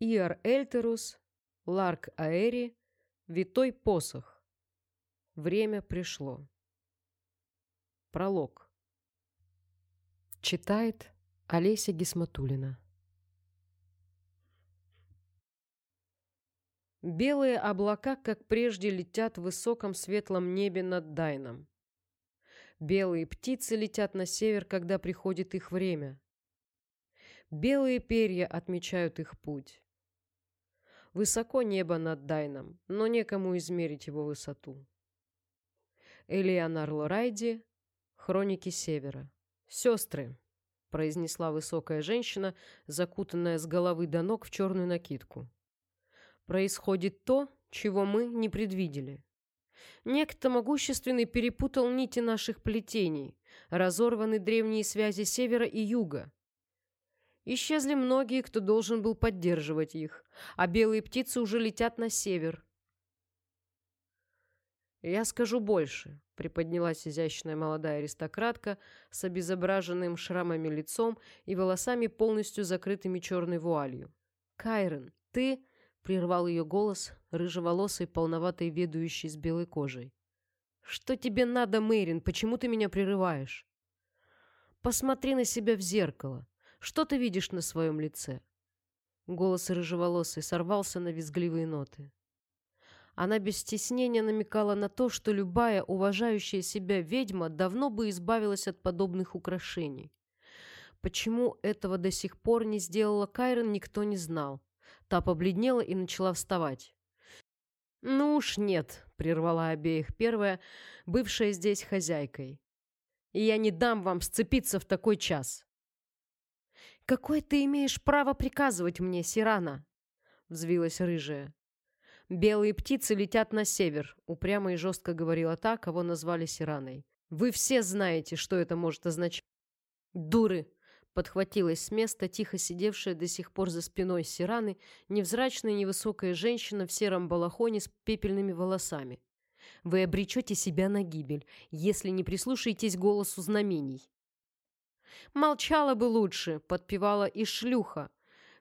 Иор Эльтерус, Ларк Аэри, Витой Посох. Время пришло. Пролог. Читает Олеся Гисматулина. Белые облака, как прежде, летят в высоком светлом небе над Дайном. Белые птицы летят на север, когда приходит их время. Белые перья отмечают их путь. Высоко небо над Дайном, но некому измерить его высоту. Элианар Лорайди, Хроники Севера. «Сестры», — произнесла высокая женщина, закутанная с головы до ног в черную накидку. «Происходит то, чего мы не предвидели. Некто могущественный перепутал нити наших плетений, разорваны древние связи севера и юга. Исчезли многие, кто должен был поддерживать их, а белые птицы уже летят на север. «Я скажу больше», — приподнялась изящная молодая аристократка с обезображенным шрамами лицом и волосами, полностью закрытыми черной вуалью. «Кайрон, ты...» прервал ее голос, рыжеволосый, полноватый, ведущий с белой кожей. «Что тебе надо, Мэйрин? Почему ты меня прерываешь?» «Посмотри на себя в зеркало. Что ты видишь на своем лице?» Голос рыжеволосый сорвался на визгливые ноты. Она без стеснения намекала на то, что любая уважающая себя ведьма давно бы избавилась от подобных украшений. Почему этого до сих пор не сделала Кайрон, никто не знал. Та побледнела и начала вставать. «Ну уж нет», — прервала обеих первая, бывшая здесь хозяйкой. «И я не дам вам сцепиться в такой час». «Какое ты имеешь право приказывать мне, Сирана?» — взвилась рыжая. «Белые птицы летят на север», — упрямо и жестко говорила та, кого назвали Сираной. «Вы все знаете, что это может означать». «Дуры!» Подхватилась с места тихо сидевшая до сих пор за спиной Сираны невзрачная невысокая женщина в сером балахоне с пепельными волосами. «Вы обречете себя на гибель, если не прислушаетесь голосу знамений». «Молчала бы лучше», — подпевала и шлюха.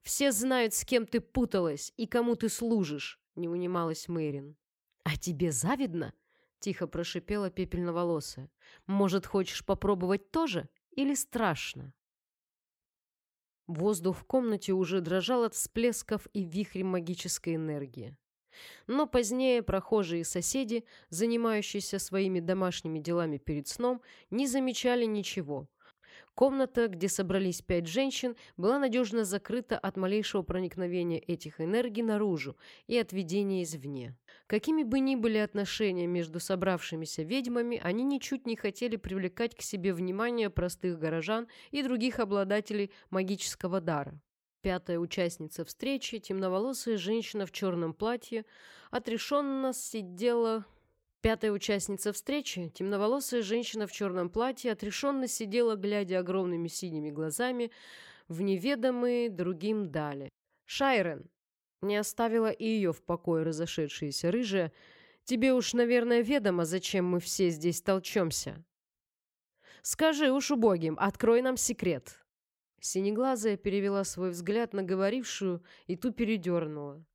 «Все знают, с кем ты путалась и кому ты служишь», — не унималась Мэрин. «А тебе завидно?» — тихо прошипела пепельноволосая. «Может, хочешь попробовать тоже? Или страшно?» Воздух в комнате уже дрожал от всплесков и вихрем магической энергии. Но позднее прохожие соседи, занимающиеся своими домашними делами перед сном, не замечали ничего. Комната, где собрались пять женщин, была надежно закрыта от малейшего проникновения этих энергий наружу и от видения извне. Какими бы ни были отношения между собравшимися ведьмами, они ничуть не хотели привлекать к себе внимание простых горожан и других обладателей магического дара. Пятая участница встречи, темноволосая женщина в черном платье, отрешенно сидела... Пятая участница встречи, темноволосая женщина в черном платье, отрешенно сидела, глядя огромными синими глазами в неведомые другим дали. «Шайрен!» Не оставила и ее в покое разошедшаяся рыжая. Тебе уж, наверное, ведомо, зачем мы все здесь толчемся. Скажи уж убогим, открой нам секрет. Синеглазая перевела свой взгляд на говорившую и ту передернула.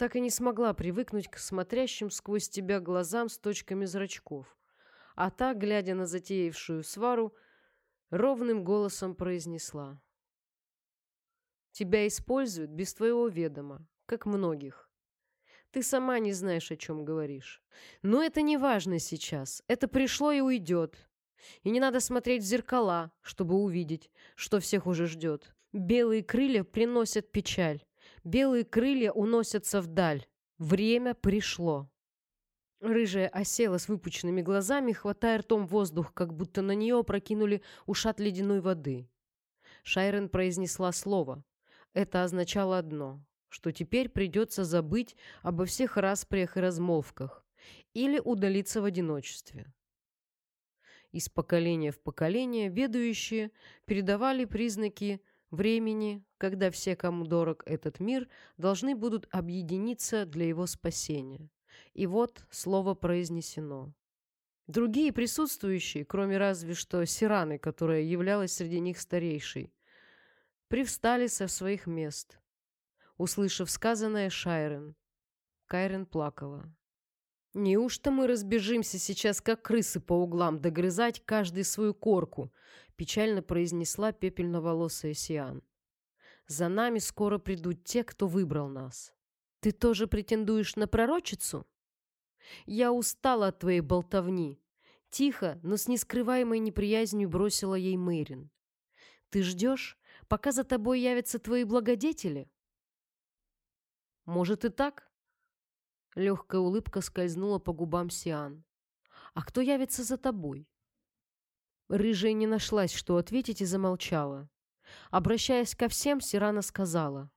Так и не смогла привыкнуть к смотрящим сквозь тебя глазам с точками зрачков. А та, глядя на затеявшую свару, ровным голосом произнесла. Тебя используют без твоего ведома, как многих. Ты сама не знаешь, о чем говоришь. Но это не важно сейчас. Это пришло и уйдет. И не надо смотреть в зеркала, чтобы увидеть, что всех уже ждет. Белые крылья приносят печаль. Белые крылья уносятся вдаль. Время пришло. Рыжая осела с выпученными глазами, хватая ртом воздух, как будто на нее опрокинули ушат ледяной воды. Шайрен произнесла слово. Это означало одно, что теперь придется забыть обо всех распрях и размолвках или удалиться в одиночестве. Из поколения в поколение ведущие передавали признаки времени, когда все, кому дорог этот мир, должны будут объединиться для его спасения. И вот слово произнесено. Другие присутствующие, кроме разве что Сираны, которая являлась среди них старейшей, привстали со своих мест. услышав сказанное Шайрен. Кайрен плакала. «Неужто мы разбежимся сейчас, как крысы по углам, догрызать каждый свою корку?» печально произнесла пепельноволосая Сиан. «За нами скоро придут те, кто выбрал нас. Ты тоже претендуешь на пророчицу?» «Я устала от твоей болтовни», Тихо, но с нескрываемой неприязнью бросила ей Мэрин. «Ты ждешь, пока за тобой явятся твои благодетели?» «Может и так?» Легкая улыбка скользнула по губам Сиан. «А кто явится за тобой?» Рыжая не нашлась, что ответить, и замолчала. Обращаясь ко всем, Сирана сказала.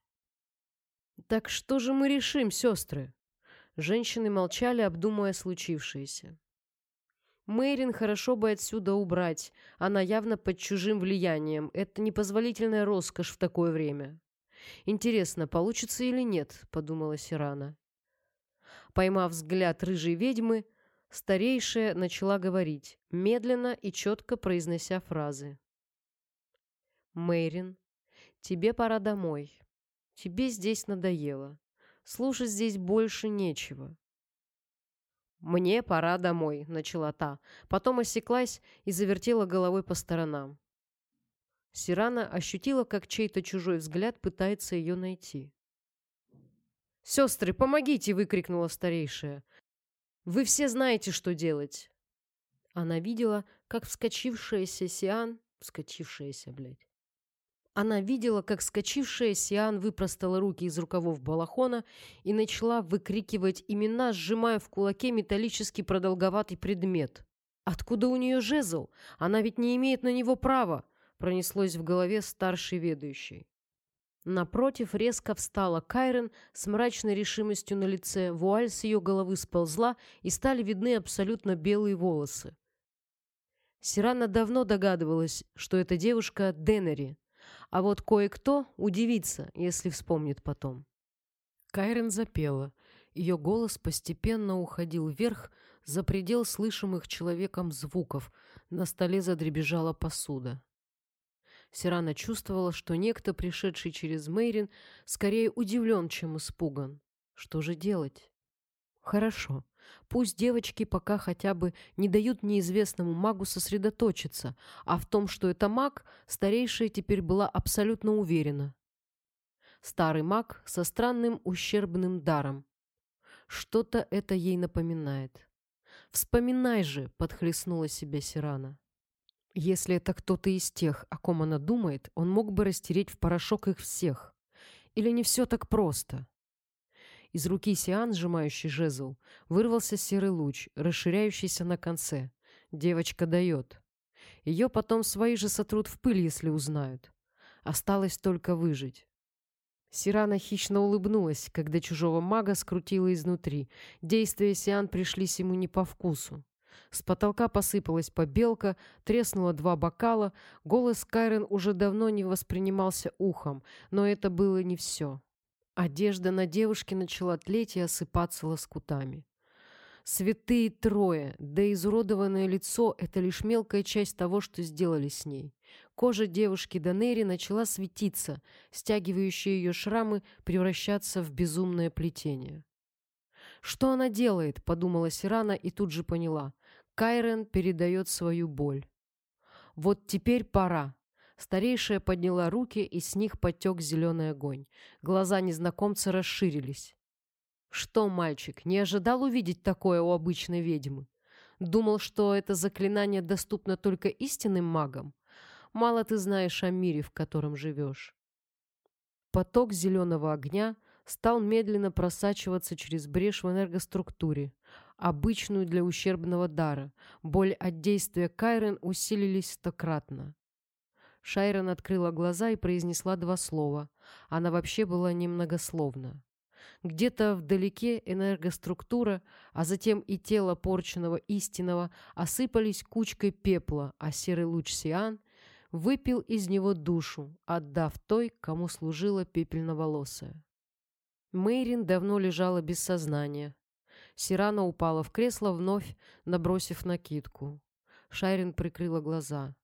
«Так что же мы решим, сестры?» Женщины молчали, обдумывая случившееся. Мэрин хорошо бы отсюда убрать. Она явно под чужим влиянием. Это непозволительная роскошь в такое время. Интересно, получится или нет, подумала Сирана. Поймав взгляд рыжей ведьмы, старейшая начала говорить, медленно и четко произнося фразы. Мэрин, тебе пора домой. Тебе здесь надоело. Слушать здесь больше нечего. «Мне пора домой», — начала та. Потом осеклась и завертела головой по сторонам. Сирана ощутила, как чей-то чужой взгляд пытается ее найти. «Сестры, помогите!» — выкрикнула старейшая. «Вы все знаете, что делать!» Она видела, как вскочившаяся Сиан... Вскочившаяся, блядь. Она видела, как скочившая Сиан выпростала руки из рукавов балахона и начала выкрикивать имена, сжимая в кулаке металлический продолговатый предмет. «Откуда у нее жезл? Она ведь не имеет на него права!» пронеслось в голове старшей ведущей. Напротив резко встала Кайрен с мрачной решимостью на лице, вуаль с ее головы сползла, и стали видны абсолютно белые волосы. Сирана давно догадывалась, что эта девушка Денери, а вот кое-кто удивится, если вспомнит потом. Кайрен запела. Ее голос постепенно уходил вверх за предел слышимых человеком звуков. На столе задребежала посуда. Сирана чувствовала, что некто, пришедший через Мейрин, скорее удивлен, чем испуган. Что же делать? Хорошо. Пусть девочки пока хотя бы не дают неизвестному магу сосредоточиться, а в том, что это маг, старейшая теперь была абсолютно уверена. Старый маг со странным ущербным даром. Что-то это ей напоминает. «Вспоминай же!» — подхлестнула себя Сирана. Если это кто-то из тех, о ком она думает, он мог бы растереть в порошок их всех. Или не все так просто? Из руки Сиан, сжимающий жезл, вырвался серый луч, расширяющийся на конце. Девочка дает. Ее потом свои же сотрут в пыль, если узнают. Осталось только выжить. Сирана хищно улыбнулась, когда чужого мага скрутила изнутри. Действия Сиан пришлись ему не по вкусу. С потолка посыпалась побелка, треснуло два бокала. Голос Кайрен уже давно не воспринимался ухом, но это было не все. Одежда на девушке начала тлеть и осыпаться лоскутами. Святые трое, да изуродованное лицо — это лишь мелкая часть того, что сделали с ней. Кожа девушки Данери начала светиться, стягивающие ее шрамы превращаться в безумное плетение. «Что она делает?» — подумала Сирана и тут же поняла. Кайрен передает свою боль. «Вот теперь пора. Старейшая подняла руки, и с них потек зеленый огонь. Глаза незнакомца расширились. «Что, мальчик, не ожидал увидеть такое у обычной ведьмы? Думал, что это заклинание доступно только истинным магам? Мало ты знаешь о мире, в котором живешь». Поток зеленого огня стал медленно просачиваться через брешь в энергоструктуре, обычную для ущербного дара. Боль от действия Кайрен усилились стократно. Шайрон открыла глаза и произнесла два слова. Она вообще была немногословна. Где-то вдалеке энергоструктура, а затем и тело порченного истинного осыпались кучкой пепла, а серый луч Сиан выпил из него душу, отдав той, кому служила пепельноволосая. Мейрин давно лежала без сознания. Сирана упала в кресло вновь, набросив накидку. Шайрин прикрыла глаза.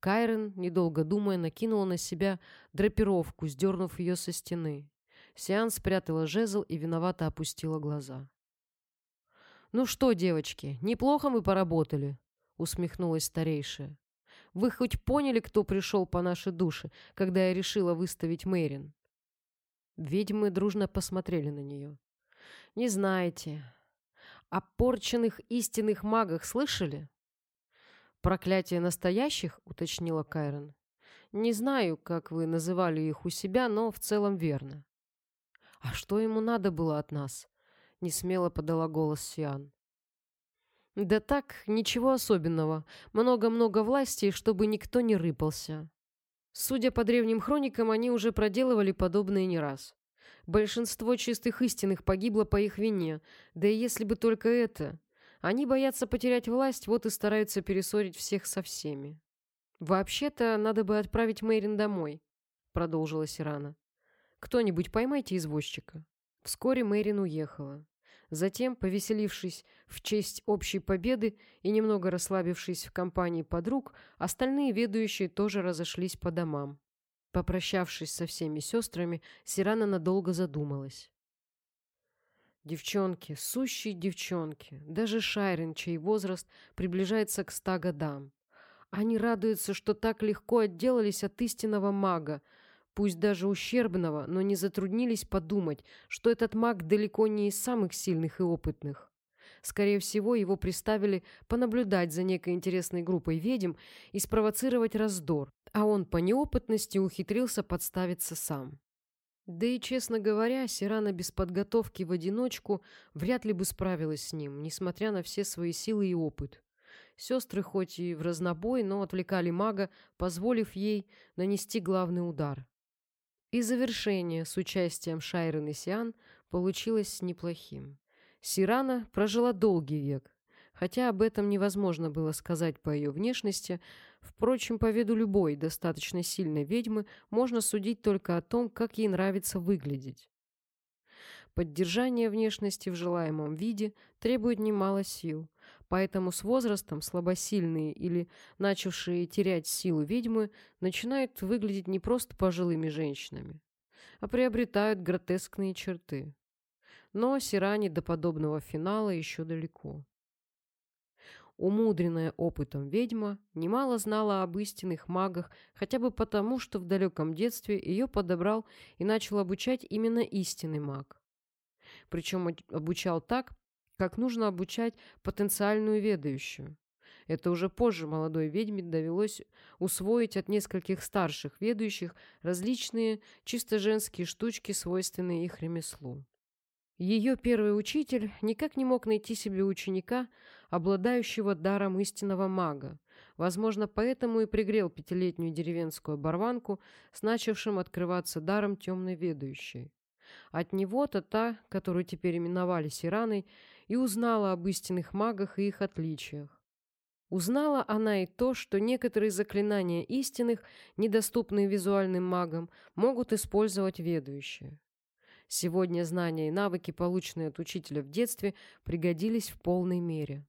Кайрен, недолго думая, накинула на себя драпировку, сдернув ее со стены. Сиан спрятала жезл и виновато опустила глаза. «Ну что, девочки, неплохо мы поработали», — усмехнулась старейшая. «Вы хоть поняли, кто пришел по нашей душе, когда я решила выставить Мэрин?» Ведьмы дружно посмотрели на нее. «Не знаете. О порченных истинных магах слышали?» «Проклятие настоящих?» — уточнила Кайрон. «Не знаю, как вы называли их у себя, но в целом верно». «А что ему надо было от нас?» — несмело подала голос Сиан. «Да так, ничего особенного. Много-много власти, чтобы никто не рыпался. Судя по древним хроникам, они уже проделывали подобное не раз. Большинство чистых истинных погибло по их вине, да и если бы только это. Они боятся потерять власть, вот и стараются перессорить всех со всеми. «Вообще-то надо бы отправить Мэрин домой», — продолжила Сирана. «Кто-нибудь поймайте извозчика». Вскоре Мэрин уехала. Затем, повеселившись в честь общей победы и немного расслабившись в компании подруг, остальные ведущие тоже разошлись по домам. Попрощавшись со всеми сестрами, Сирана надолго задумалась. Девчонки, сущие девчонки, даже Шайрен, чей возраст приближается к ста годам. Они радуются, что так легко отделались от истинного мага, пусть даже ущербного, но не затруднились подумать, что этот маг далеко не из самых сильных и опытных. Скорее всего, его приставили понаблюдать за некой интересной группой ведьм и спровоцировать раздор, а он по неопытности ухитрился подставиться сам. Да и, честно говоря, Сирана без подготовки в одиночку вряд ли бы справилась с ним, несмотря на все свои силы и опыт. Сестры хоть и в разнобой, но отвлекали мага, позволив ей нанести главный удар. И завершение с участием Шайрен и Сиан получилось неплохим. Сирана прожила долгий век, хотя об этом невозможно было сказать по ее внешности, Впрочем, по виду любой достаточно сильной ведьмы можно судить только о том, как ей нравится выглядеть. Поддержание внешности в желаемом виде требует немало сил, поэтому с возрастом слабосильные или начавшие терять силу ведьмы начинают выглядеть не просто пожилыми женщинами, а приобретают гротескные черты. Но Сиране до подобного финала еще далеко. Умудренная опытом ведьма немало знала об истинных магах, хотя бы потому, что в далеком детстве ее подобрал и начал обучать именно истинный маг. Причем обучал так, как нужно обучать потенциальную ведающую. Это уже позже молодой ведьме довелось усвоить от нескольких старших ведущих различные чисто женские штучки, свойственные их ремеслу. Ее первый учитель никак не мог найти себе ученика, обладающего даром истинного мага. Возможно, поэтому и пригрел пятилетнюю деревенскую оборванку с начавшим открываться даром темной ведущей. От него-то та, которую теперь именовали Сираной, и узнала об истинных магах и их отличиях. Узнала она и то, что некоторые заклинания истинных, недоступные визуальным магам, могут использовать ведущие. Сегодня знания и навыки, полученные от учителя в детстве, пригодились в полной мере.